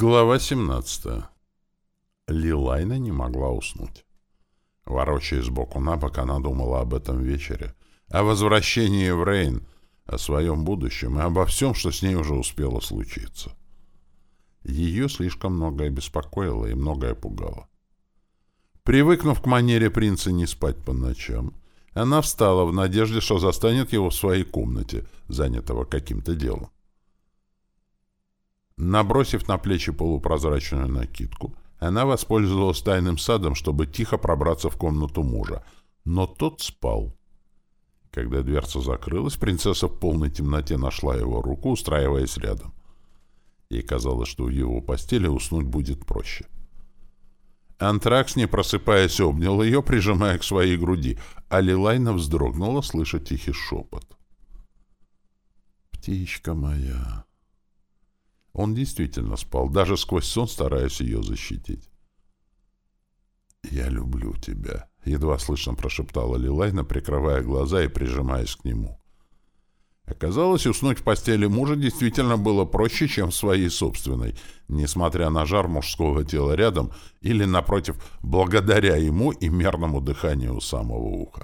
Глава 17. Лилайна не могла уснуть. Ворочаясь сбоку на бок, она думала об этом вечере, о возвращении в Рейн, о своем будущем и обо всем, что с ней уже успело случиться. Ее слишком многое беспокоило и многое пугало. Привыкнув к манере принца не спать по ночам, она встала в надежде, что застанет его в своей комнате, занятого каким-то делом. Набросив на плечи полупрозрачную накидку, она воспользовалась тайным садом, чтобы тихо пробраться в комнату мужа. Но тот спал. Когда дверца закрылась, принцесса в полной темноте нашла его руку, устраиваясь рядом. Ей казалось, что в его постели уснуть будет проще. Антракс, не просыпаясь, обнял ее, прижимая к своей груди, а Лилайна вздрогнула, слыша тихий шепот. «Птичка моя!» Он действительно спал, даже сквозь сон стараясь ее защитить. «Я люблю тебя», — едва слышно прошептала Лилайна, прикрывая глаза и прижимаясь к нему. Оказалось, уснуть в постели мужа действительно было проще, чем в своей собственной, несмотря на жар мужского тела рядом или, напротив, благодаря ему и мерному дыханию у самого уха.